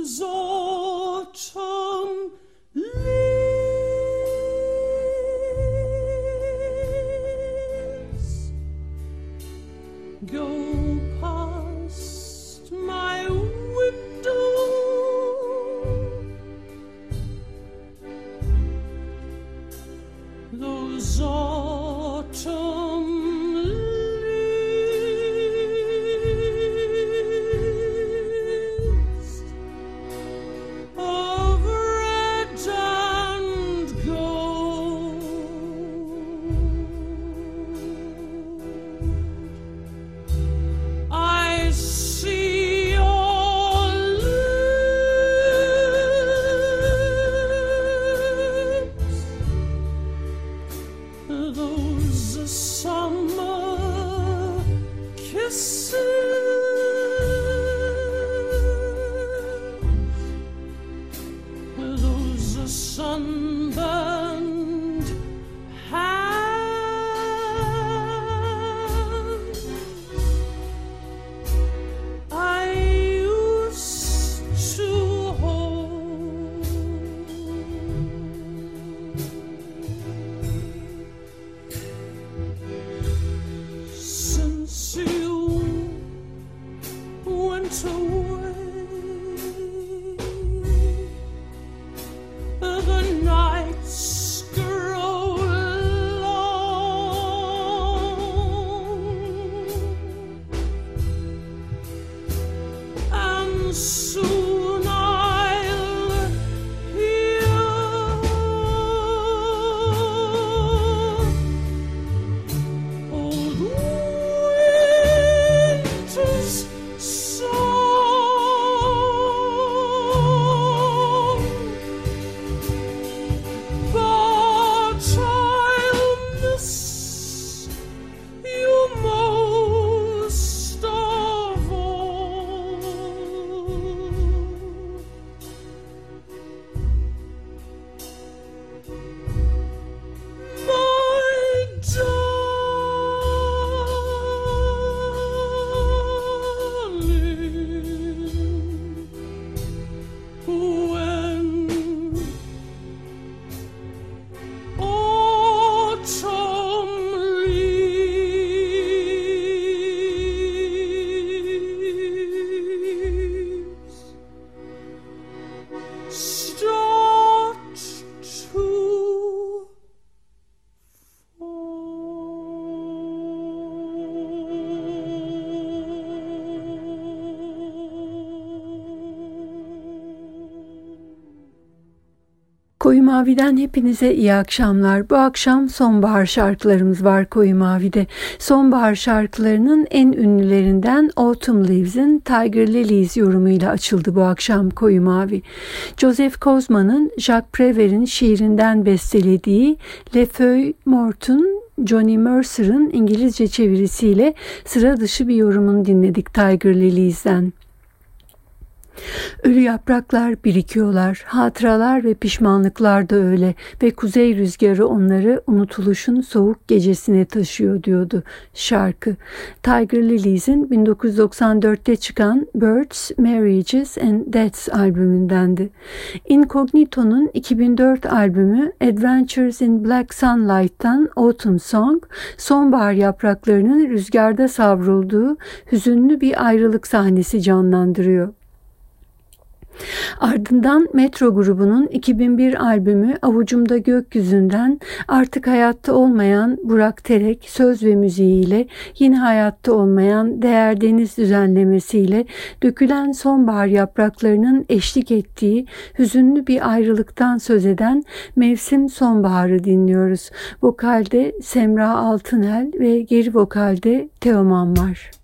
Koyu Mavi'den hepinize iyi akşamlar. Bu akşam sonbahar şarkılarımız var Koyu Mavi'de. Sonbahar şarkılarının en ünlülerinden Autumn Leaves'in Tiger Lilies yorumuyla açıldı bu akşam Koyu Mavi. Joseph Kozma'nın Jacques Prévert'in şiirinden bestelediği Le Feuille Mort'un Johnny Mercer'ın İngilizce çevirisiyle sıra dışı bir yorumunu dinledik Tiger Lilies'den. Ölü yapraklar birikiyorlar, hatıralar ve pişmanlıklar da öyle ve kuzey rüzgarı onları unutuluşun soğuk gecesine taşıyor diyordu şarkı. Tiger Lilies'in 1994'te çıkan Birds, Marriages and Deaths albümündendi. Incognito'nun 2004 albümü Adventures in Black Sunlight'tan Autumn Song, sonbahar yapraklarının rüzgarda savrulduğu hüzünlü bir ayrılık sahnesi canlandırıyor. Ardından Metro grubunun 2001 albümü Avucumda Gökyüzünden artık hayatta olmayan Burak Terek söz ve müziğiyle yine hayatta olmayan Değer Deniz düzenlemesiyle dökülen sonbahar yapraklarının eşlik ettiği hüzünlü bir ayrılıktan söz eden Mevsim Sonbaharı dinliyoruz. Vokalde Semra Altınel ve geri vokalde Teoman var.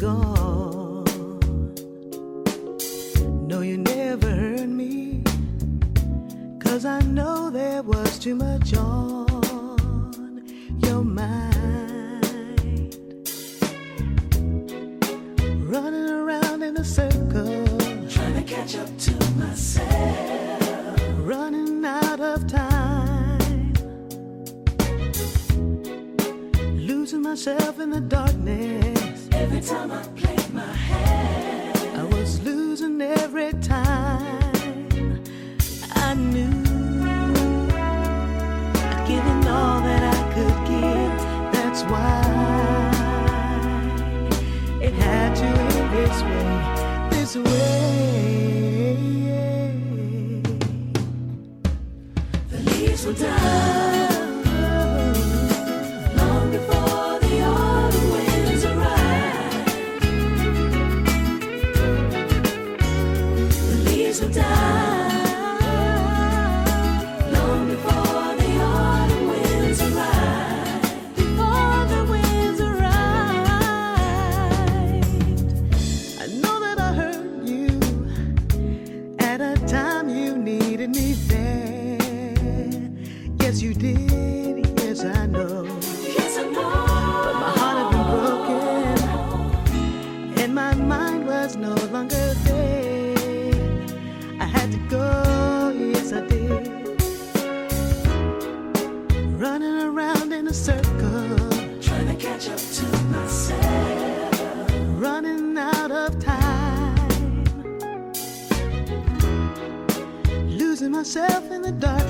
gone. a circle, trying to catch up to myself, running out of time, losing myself in the dark.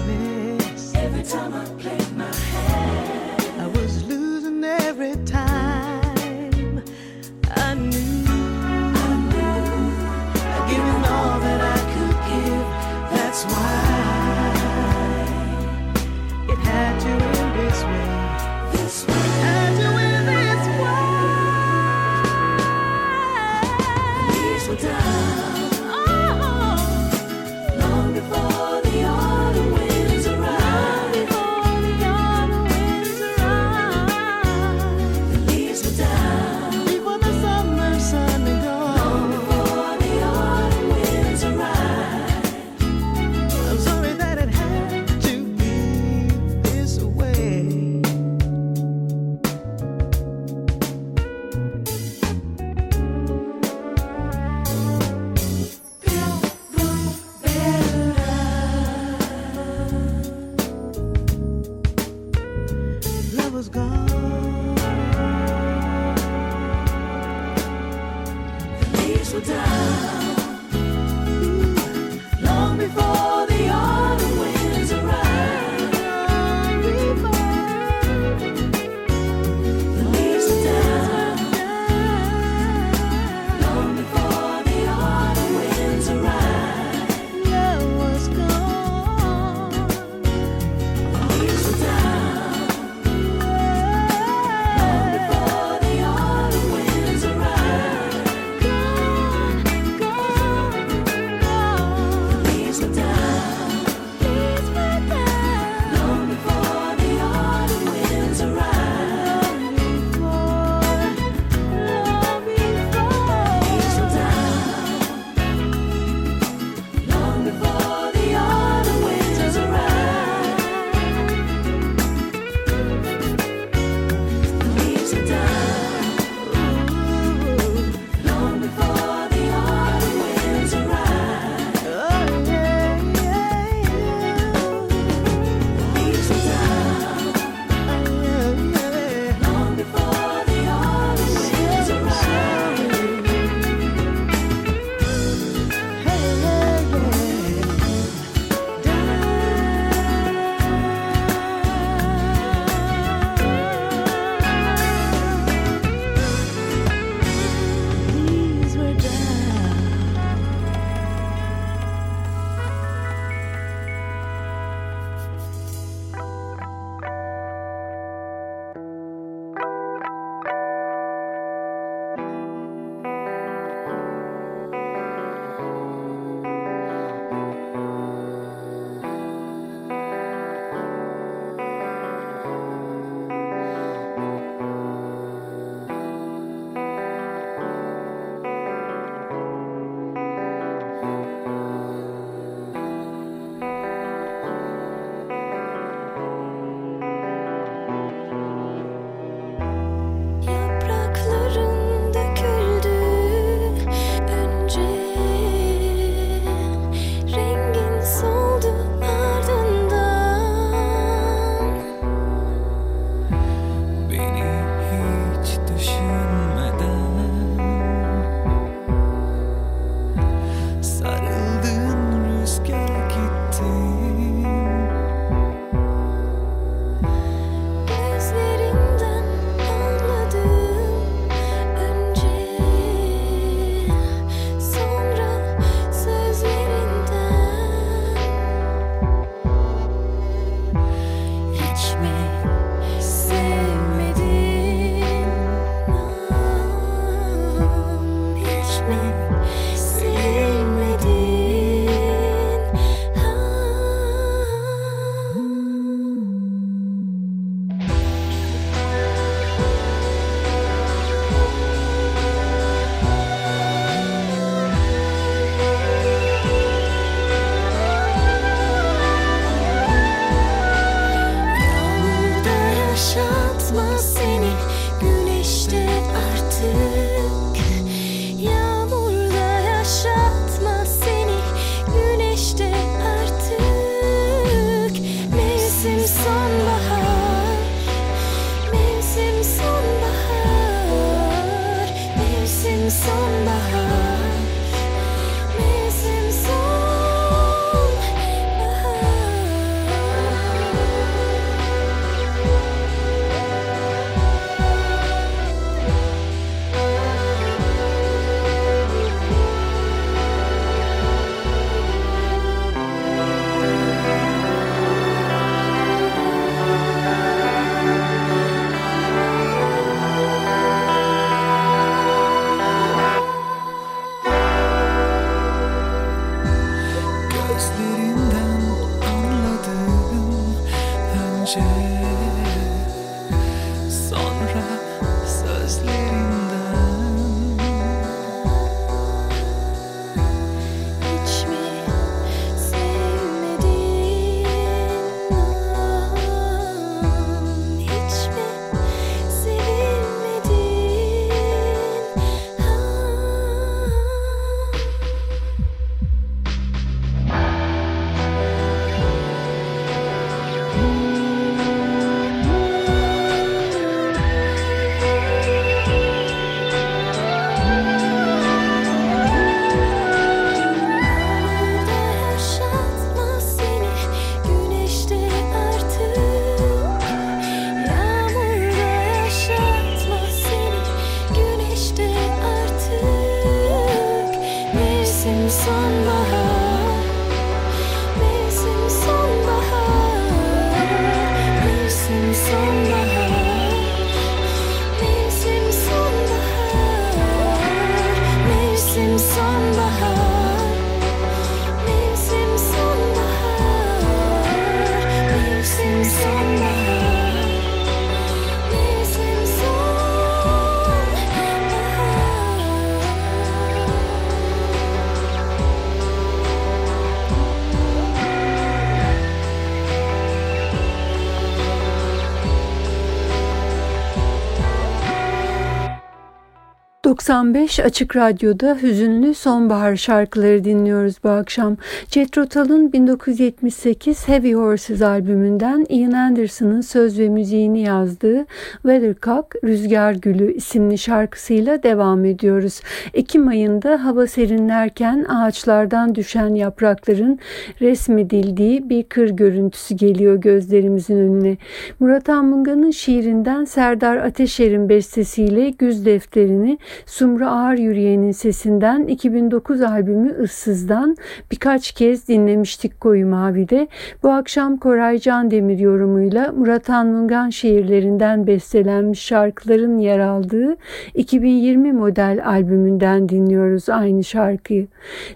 95 Açık Radyo'da hüzünlü sonbahar şarkıları dinliyoruz bu akşam. Jethro Tull'un 1978 Heavy Horses albümünden Ian Anderson'ın söz ve müziğini yazdığı Weathercock Rüzgar Gülü isimli şarkısıyla devam ediyoruz. Ekim ayında hava serinlerken ağaçlardan düşen yaprakların resmedildiği bir kır görüntüsü geliyor gözlerimizin önüne. Murat Anmunga'nın şiirinden Serdar Ateşer'in bestesiyle Güz Defterini Sumru Ağır Yürüyen'in sesinden 2009 albümü Issız'dan birkaç kez dinlemiştik Koyu Mavi'de. Bu akşam Koray Can Demir yorumuyla Murat Anmungan şiirlerinden bestelenmiş şarkıların yer aldığı 2020 model albümünden dinliyoruz aynı şarkıyı.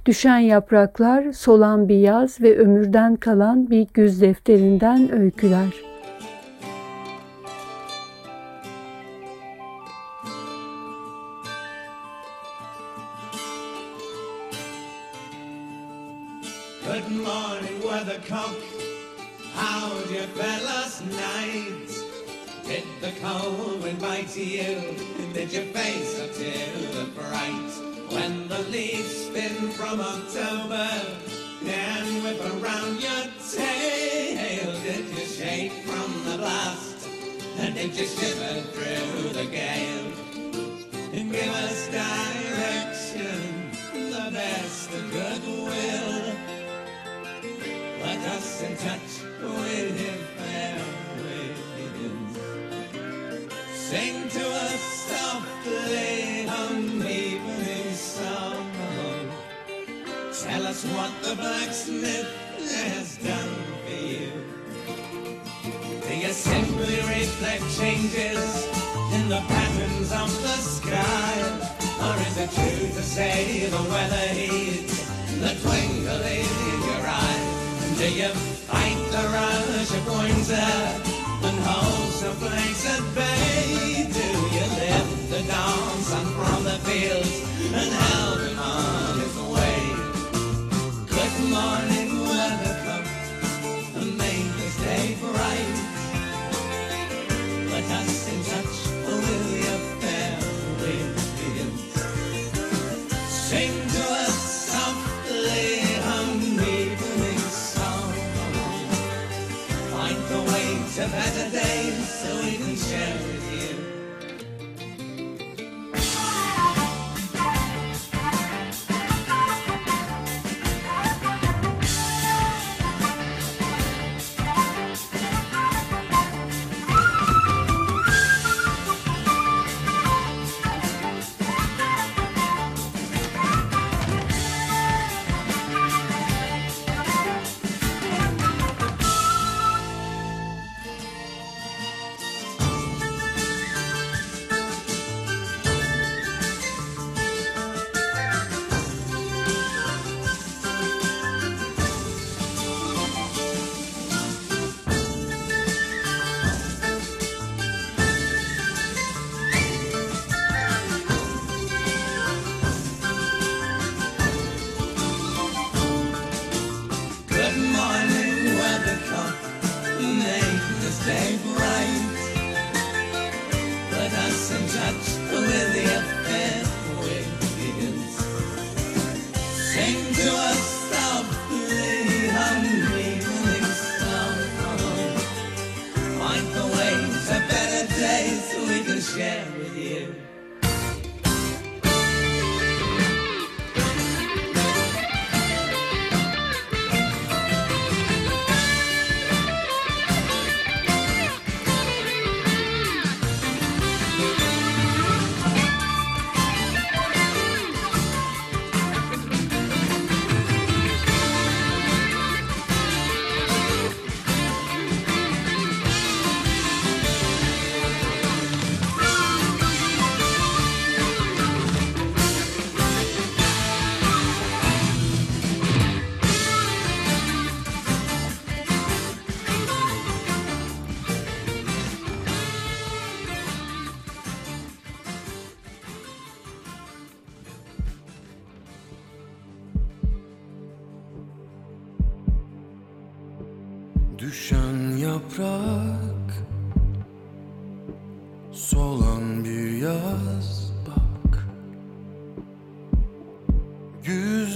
Düşen yapraklar, solan bir yaz ve ömürden kalan bir güz defterinden öyküler. Weathercock. How'd you feel last night? Did the cold wind bite you? Did your face to the fright? When the leaves spin from October and whip around your tail, did you shake from the blast? And did you shiver through the gale? In touch with your fair winds. Sing to us softly on evening song. Tell us what the blacksmith has done for you. You simply reflect changes in the patterns of the sky? Or is it true to say the weather heats the twinkle in your eye? Do you the rush of winter and hold some flakes at bay? Do you lift the dawn sun from the fields and help him on his way? Good morning,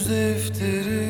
defteri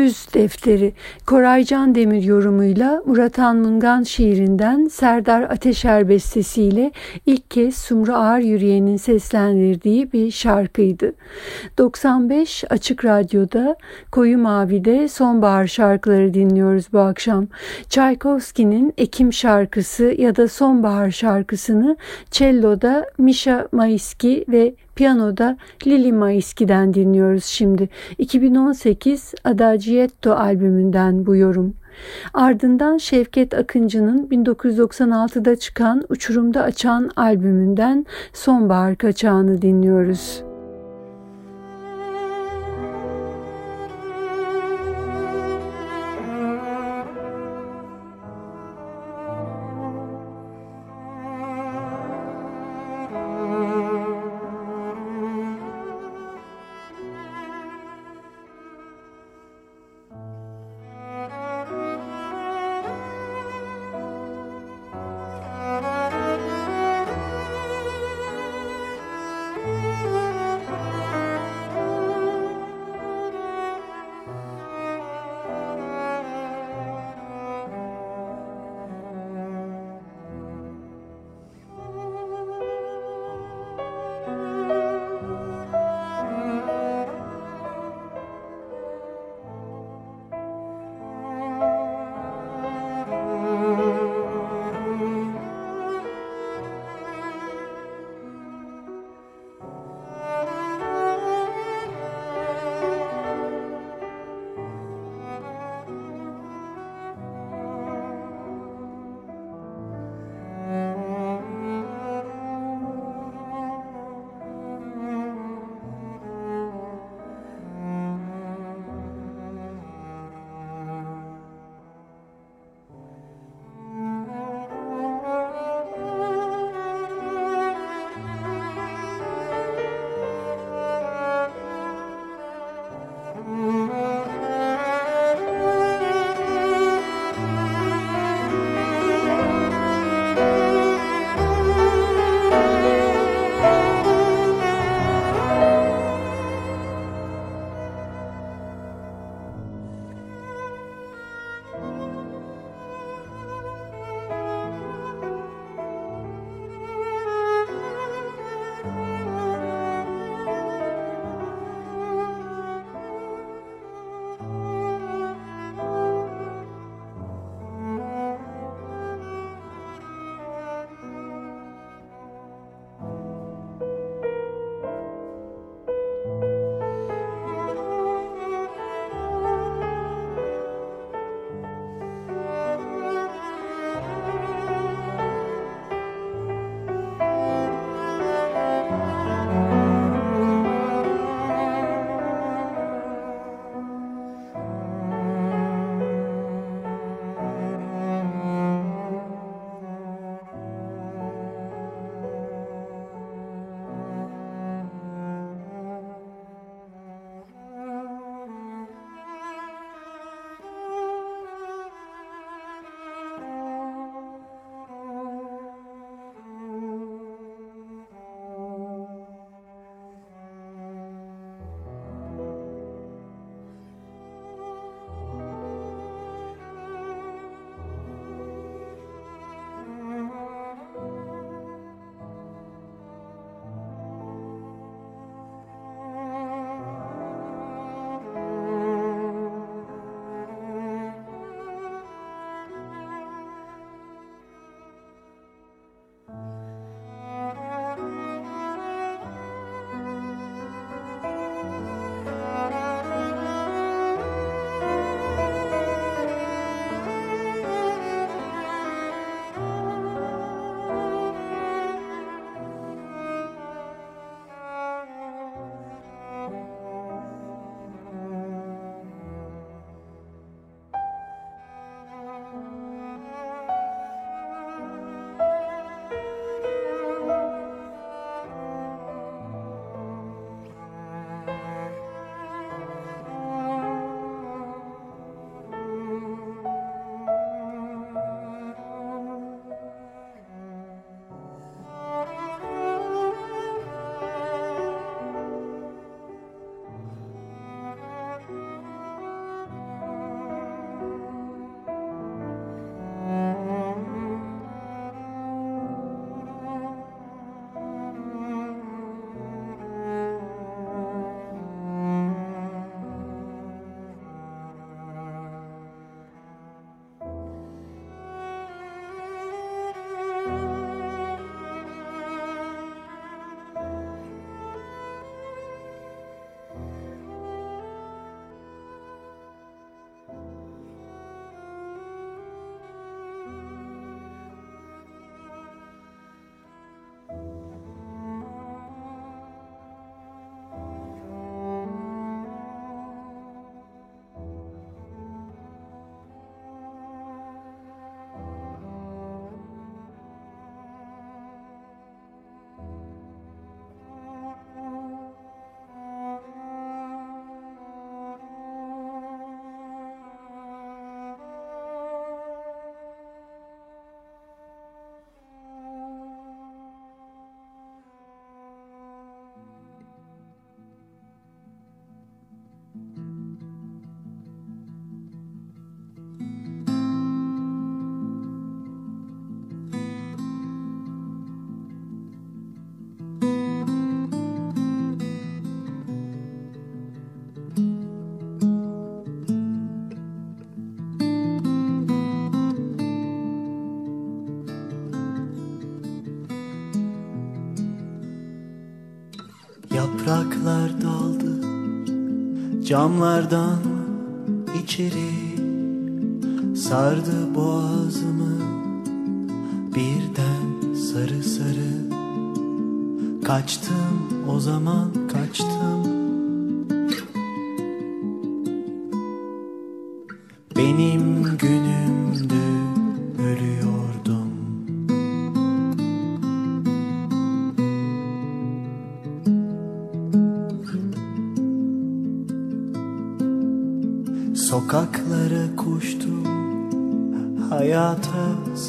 Güz Defteri Koraycan Demir yorumuyla Muratan Mungan şiirinden Serdar Ateşer bestesiyle ilk kez Sumru Ağır Yürüyen'in seslendirdiği bir şarkıydı. 95 Açık Radyo'da Koyu Mavi'de sonbahar şarkıları dinliyoruz bu akşam. Çaykovski'nin Ekim şarkısı ya da sonbahar şarkısını cello'da Misha Maiski ve Piyanoda Lili Maiski'den dinliyoruz şimdi. 2018 Adagietto albümünden bu yorum. Ardından Şevket Akıncı'nın 1996'da çıkan Uçurumda Açan albümünden Sonbahar Kaçağını dinliyoruz. Camlardan içeri Sardı boğazımı. Birden sarı sarı Kaçtım o zaman kaçtım. Benim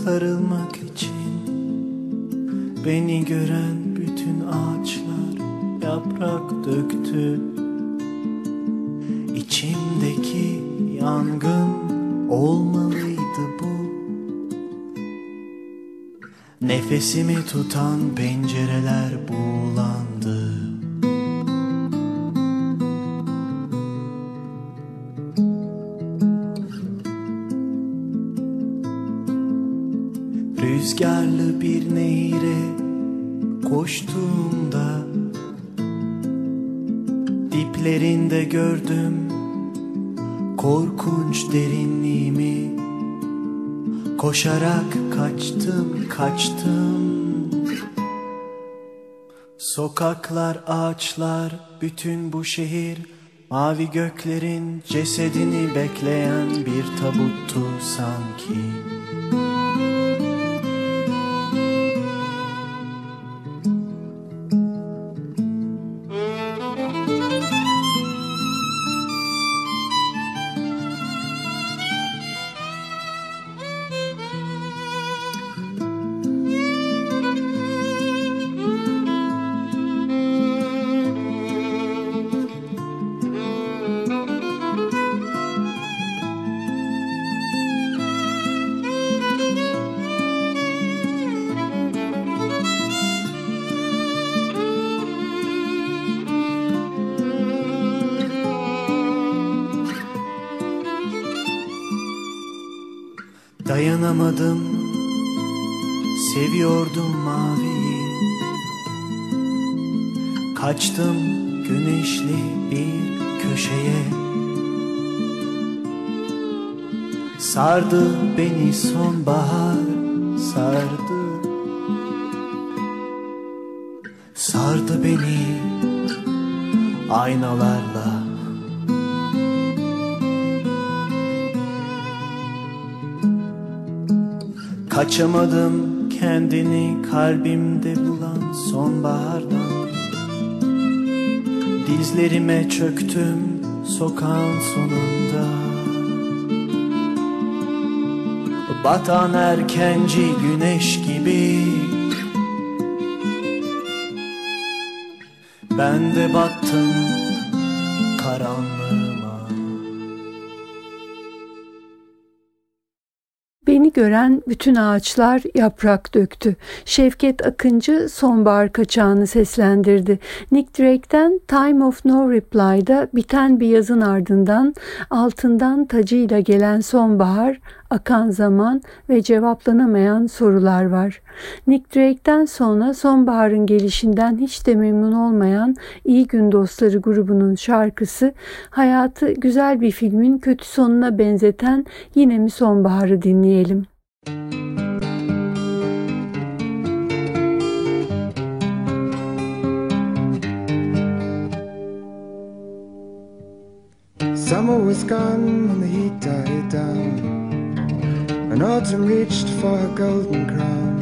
sarılmak için Beni gören bütün ağaçlar yaprak döktü. İçimdeki yangın olmalıydı bu. Nefesimi tutan pencereler kaçtım Sokaklar ağaçlar bütün bu şehir Mavi göklerin cesedini bekleyen bir tabuttu sanki Dayanamadım Seviyordum maviyi. Kaçtım güneşli bir köşeye. Sardı beni sonbahar sardı. Sardı beni aynalarla Kaçamadım kendini kalbimde bulan sonbahardan. Dizlerime çöktüm sokağın sonunda. Batan erkenci güneş gibi. Ben de battım gören bütün ağaçlar yaprak döktü. Şevket Akıncı sonbahar kaçağını seslendirdi. Nick Drake'den Time of No Reply'da biten bir yazın ardından altından tacıyla gelen sonbahar, akan zaman ve cevaplanamayan sorular var. Nick Drake'den sonra sonbaharın gelişinden hiç de memnun olmayan İyi Gün Dostları grubunun şarkısı hayatı güzel bir filmin kötü sonuna benzeten yine mi sonbaharı dinleyelim. Summer was gone and the heat died down, and autumn reached for her golden crown.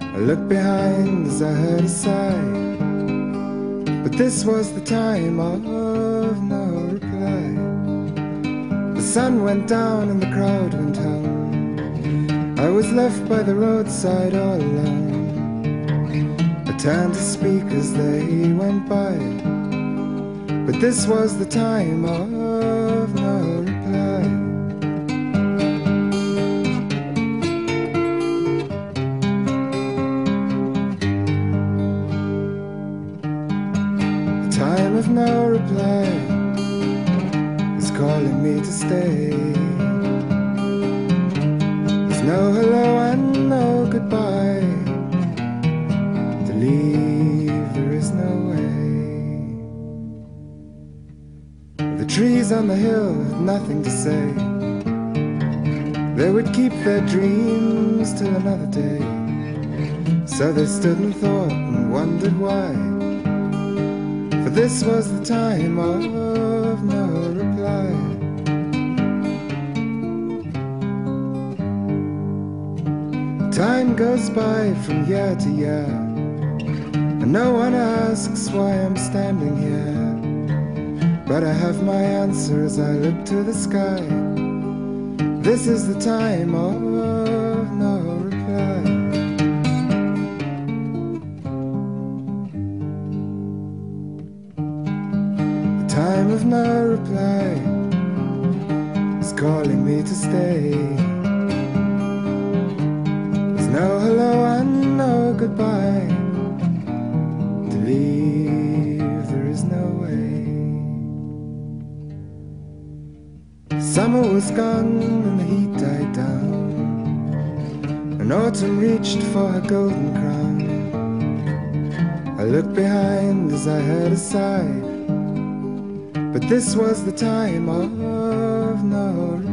I looked behind as I heard a sigh, but this was the time of no reply. The sun went down and the crowd went home. I was left by the roadside all alone. I turned to speak as they went by. But this was the time of no reply. The time of no reply is calling me to stay. On the hill had nothing to say. They would keep their dreams till another day. So they stood and thought and wondered why. For this was the time of no reply. Time goes by from year to year, and no one asks why I'm standing here. But I have my answer as I look to the sky. This is the time of no reply. The time of no reply is calling me to stay. There's no hello and no goodbye. To leave, Summer was gone and the heat died down. And autumn reached for her golden crown. I looked behind as I heard a sigh. But this was the time of no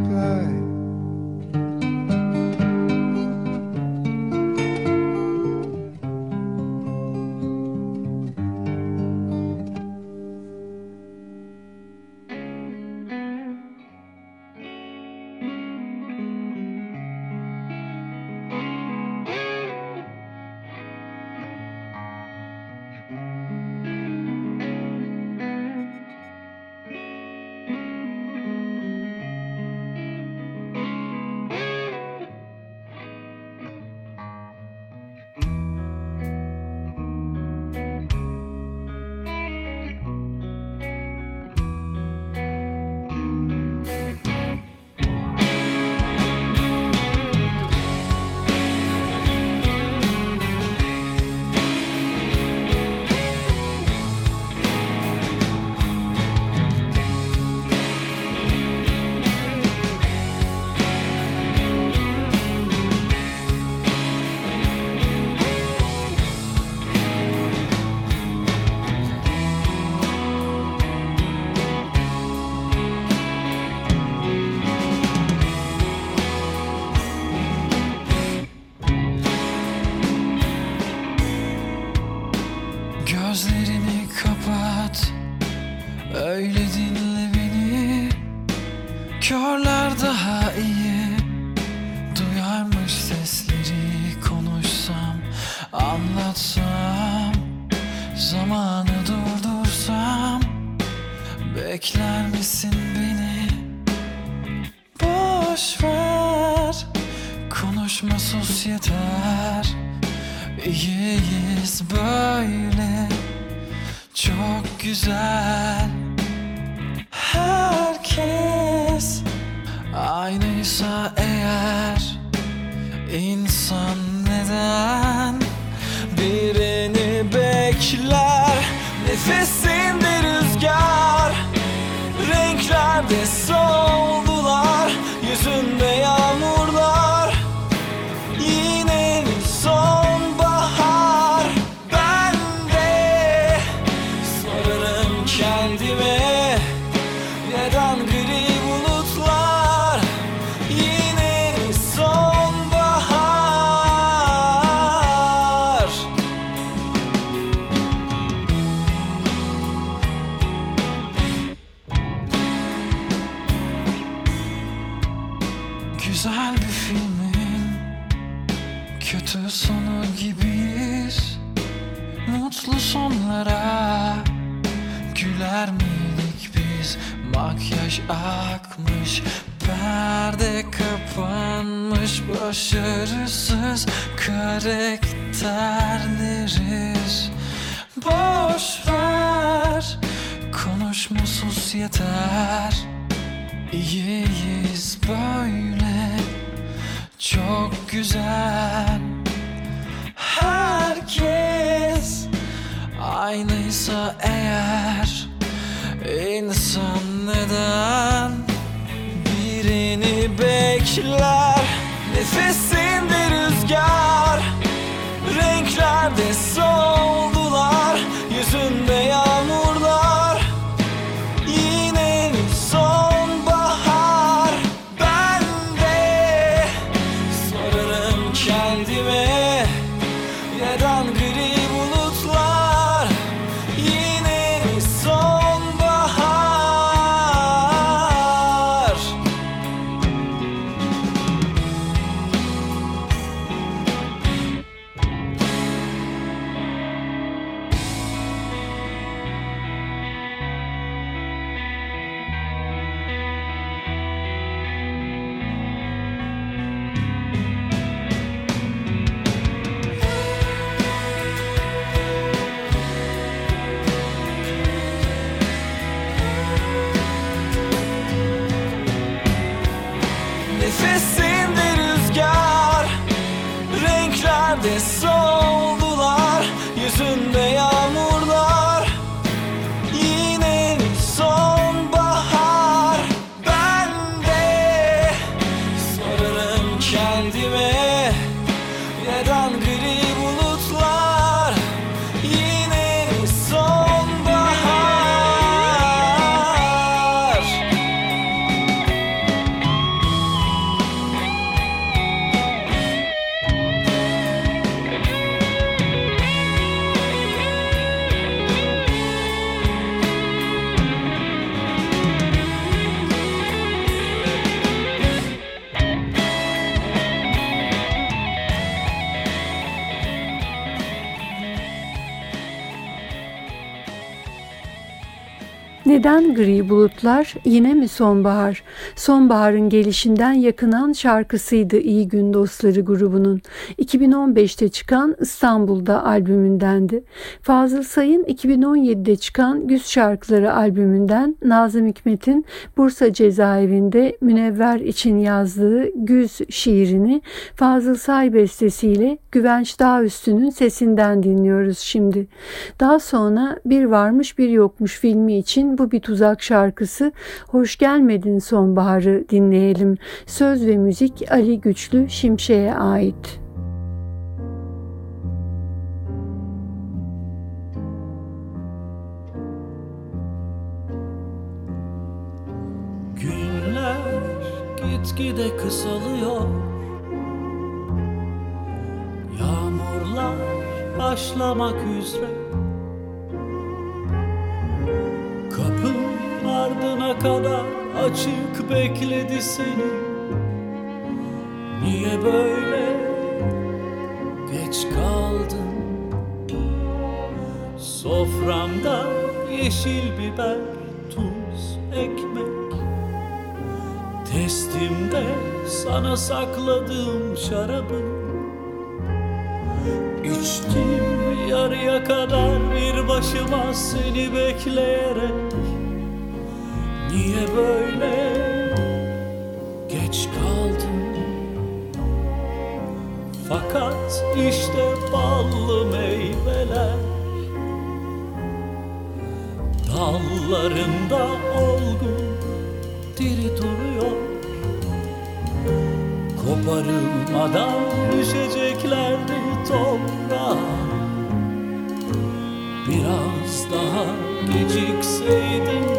kötü sonu gibiyiz. Mutlu sonlara güler miydik biz? Makyaj akmış perde kapanmış Başarısız karakterleriz. Boş ver konuşmasız yeter. İyiyiz böyle çok güzel neden birini bekler. Nefesinde Nefesinde rüzgar. Renklerde sol gri bulutlar? Yine mi sonbahar? Sonbaharın gelişinden yakınan şarkısıydı İyi Gün Dostları grubunun. 2015'te çıkan İstanbul'da albümündendi. Fazıl Say'ın 2017'de çıkan Güz Şarkıları albümünden Nazım Hikmet'in Bursa cezaevinde Münevver için yazdığı Güz şiirini Fazıl Say bestesiyle Güvenç Dağüstü'nün sesinden dinliyoruz şimdi. Daha sonra Bir Varmış Bir Yokmuş filmi için bu bir tuzak şarkısı Hoş Gelmedin Sonbaharı dinleyelim. Söz ve müzik Ali Güçlü Şimşek'e ait. Günler gitgide kısalıyor Yağmurlar başlamak üzere Kapım ardına kadar açık bekledi seni. Niye böyle geç kaldın? Soframda yeşil biber, tuz, ekmek. Testimde sana sakladığım şarabı. İçtim yarıya kadar bir başıma seni bekleyerek Niye böyle? Geç kaldın Fakat işte ballı meyveler Dallarında olgun diri duruyor. Koparılmadan düşeceklerdi toprağa. Biraz daha gecikseydin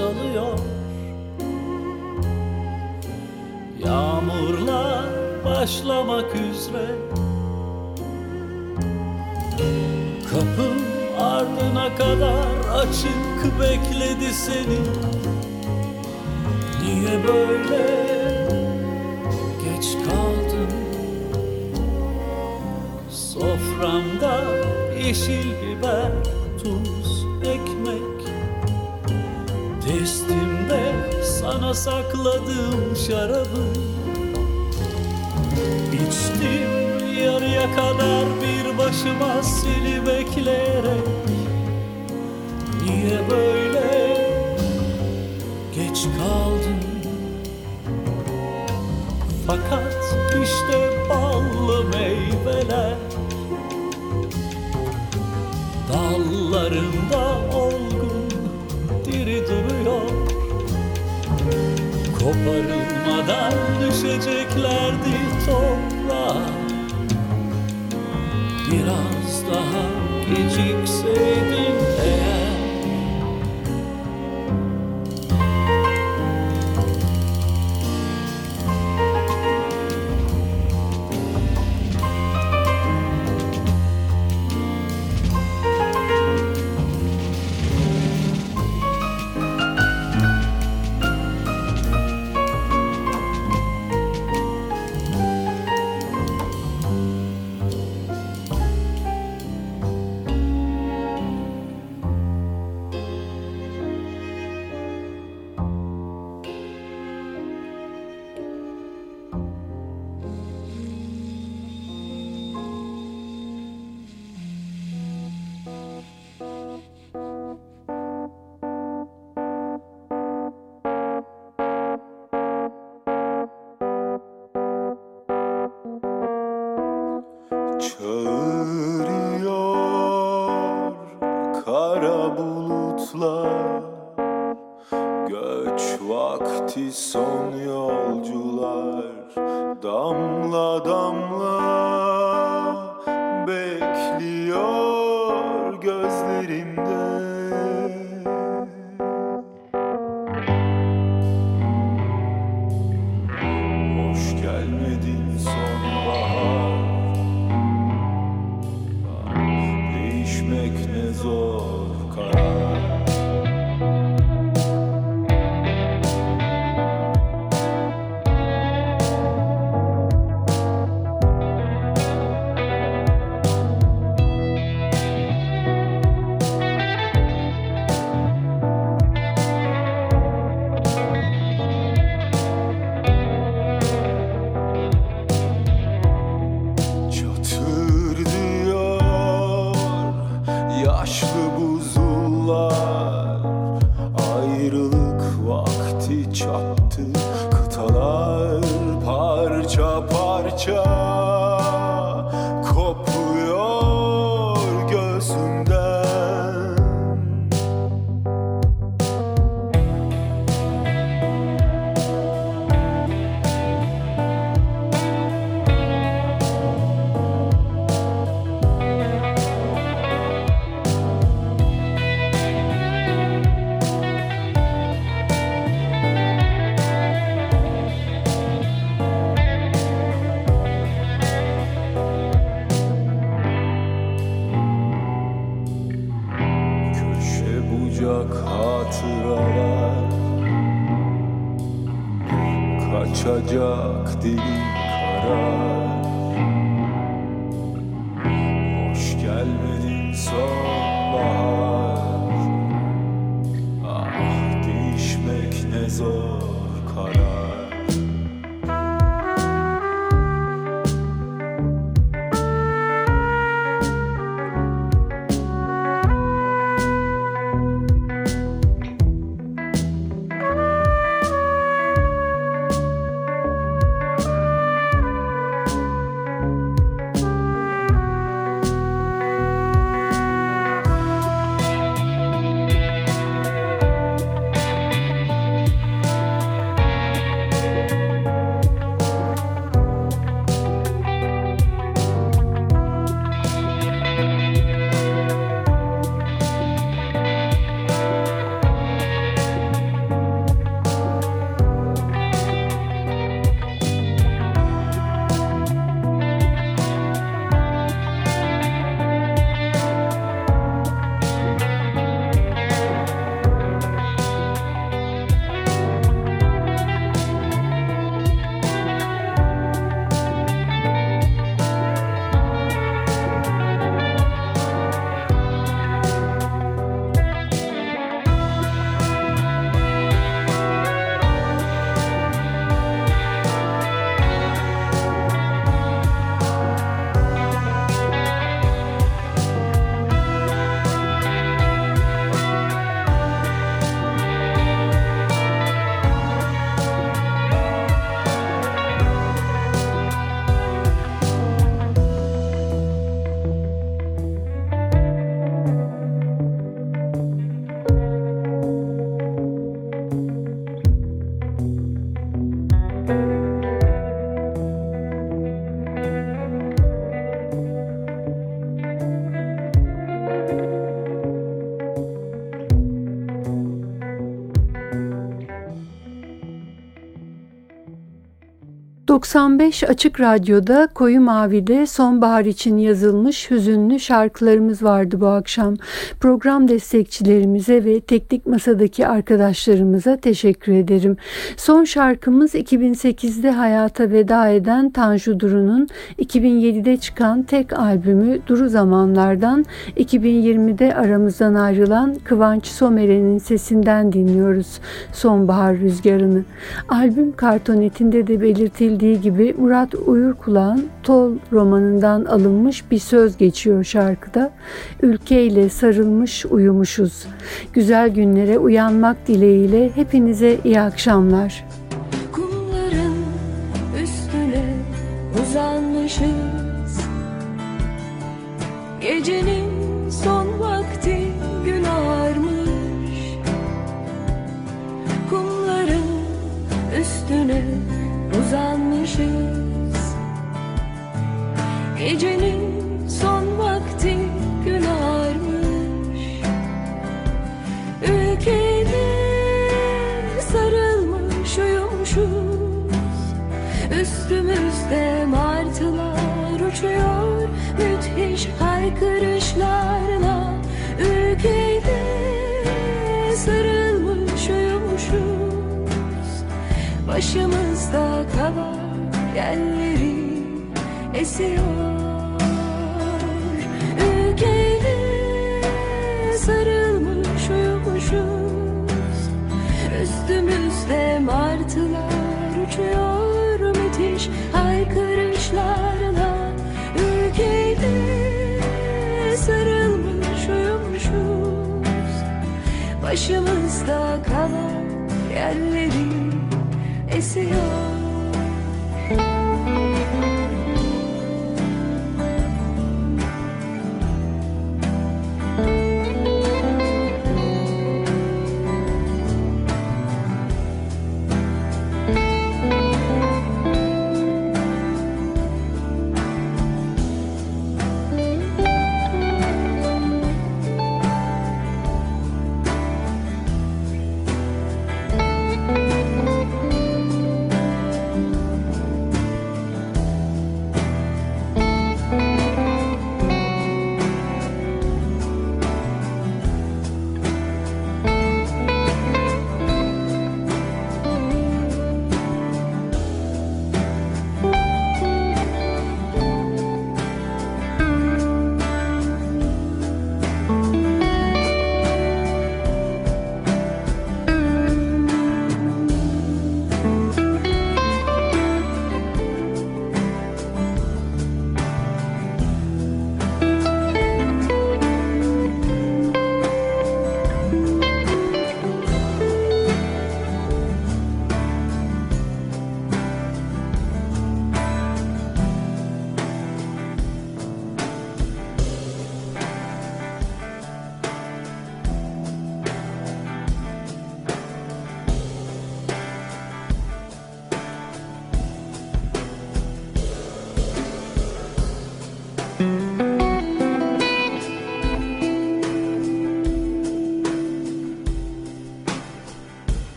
gitgide kısalıyor Yağmurlar başlamak üzere. Kapım ardına kadar açık bekledi seni. Niye böyle geç kaldın? Soframda yeşil biber, tuz, Testimde sana sakladığım şarabı. İçtim yarıya kadar bir başıma seni bekleyerek. Niye böyle? Geç kaldın. Fakat işte ballı meyveler. Dallarında olgun diri duruyor Koparılmadan düşeceklerdi toprağa. Biraz daha gecikseydin 95 Açık Radyo'da Koyu Mavi'de sonbahar için yazılmış hüzünlü şarkılarımız vardı bu akşam. Program destekçilerimize ve teknik masadaki arkadaşlarımıza teşekkür ederim. Son şarkımız 2008'de hayata veda eden Tanju Duru'nun 2007'de çıkan tek albümü Duru Zamanlardan 2020'de aramızdan ayrılan Kıvanç Somere'nin sesinden dinliyoruz Sonbahar Rüzgarını. Albüm kartonetinde de belirtildiği gibi Murat Uyurkulağ'ın Tol romanından alınmış bir söz geçiyor şarkıda. Ülkeyle sarılmış uyumuşuz. Güzel günlere uyanmak dileğiyle hepinize iyi akşamlar. Kumların üstüne uzanmışız Gecenin son vakti gün ağarmış Kumların üstüne uzanmışız Başımızda kava yerleri esiyor